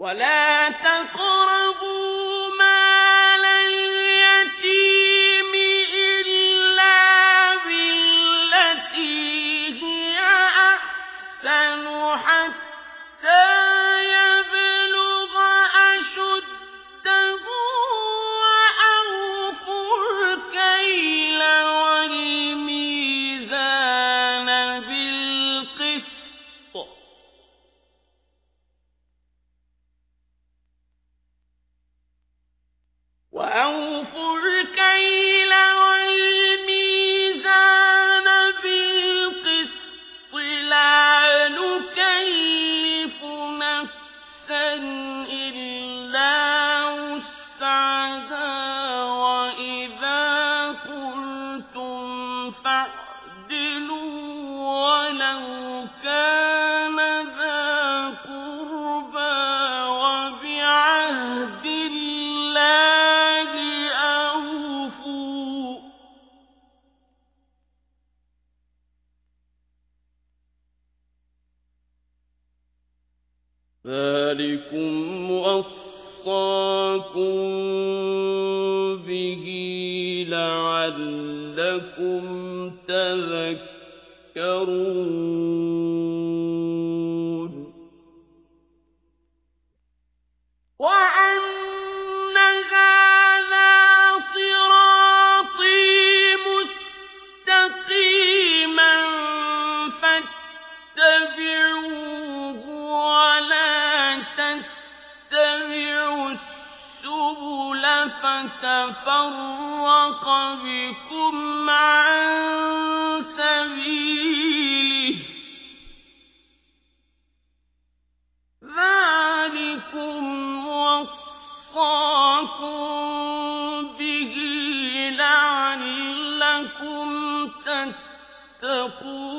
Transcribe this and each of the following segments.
ولا تقربوا ذلكم وصاكم به لعلكم تذكرون. وأن هذا صراطي مستقيما فاتبعوه. فتفرق بكم عن سبيله. ذلكم وصاكم به لعلكم تتقون.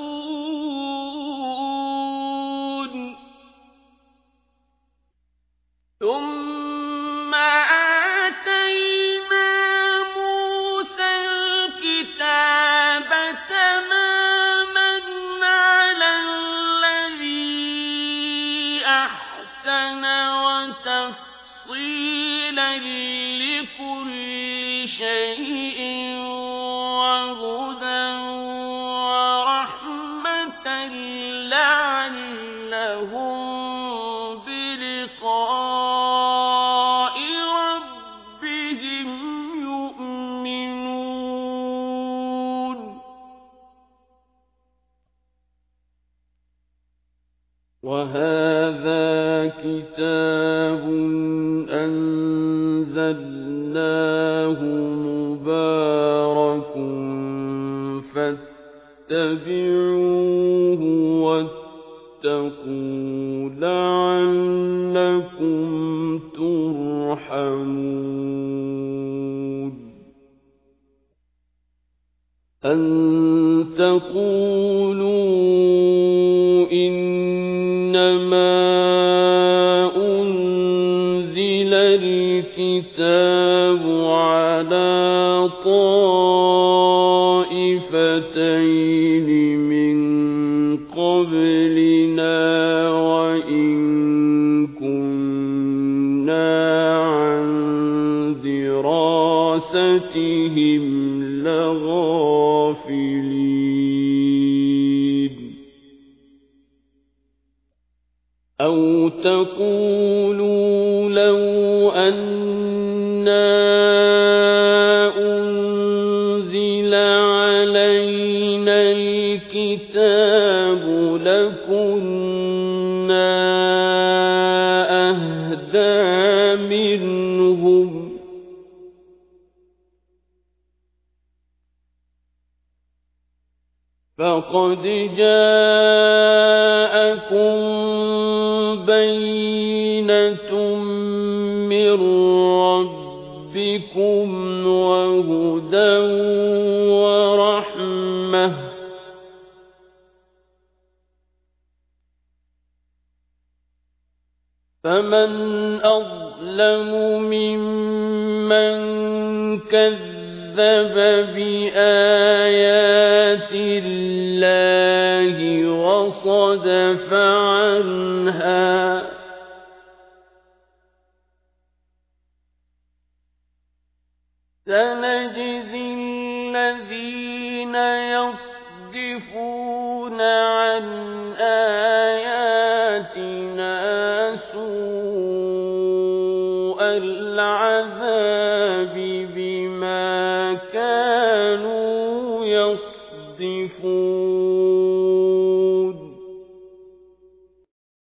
لكل شيء وهدى ورحمة لعلهم بلقاء ربهم يؤمنون وهذا أنزلناه مبارك فاتبعوه واتقوا لعلكم ترحمون. أن تقولوا إنما أنزل الكتاب طائفتين من قبلنا وإن كنا عن دراستهم لغافلين. أو تقولوا لو أنا أنزل علينا الكتاب لكنا أهدى منهم فقد جاءكم بينة من ربكم وهدى الرحمة فمن أظلم ممن كذب بآيات الله وصدف عنها. سنجد يصدفون عن آياتنا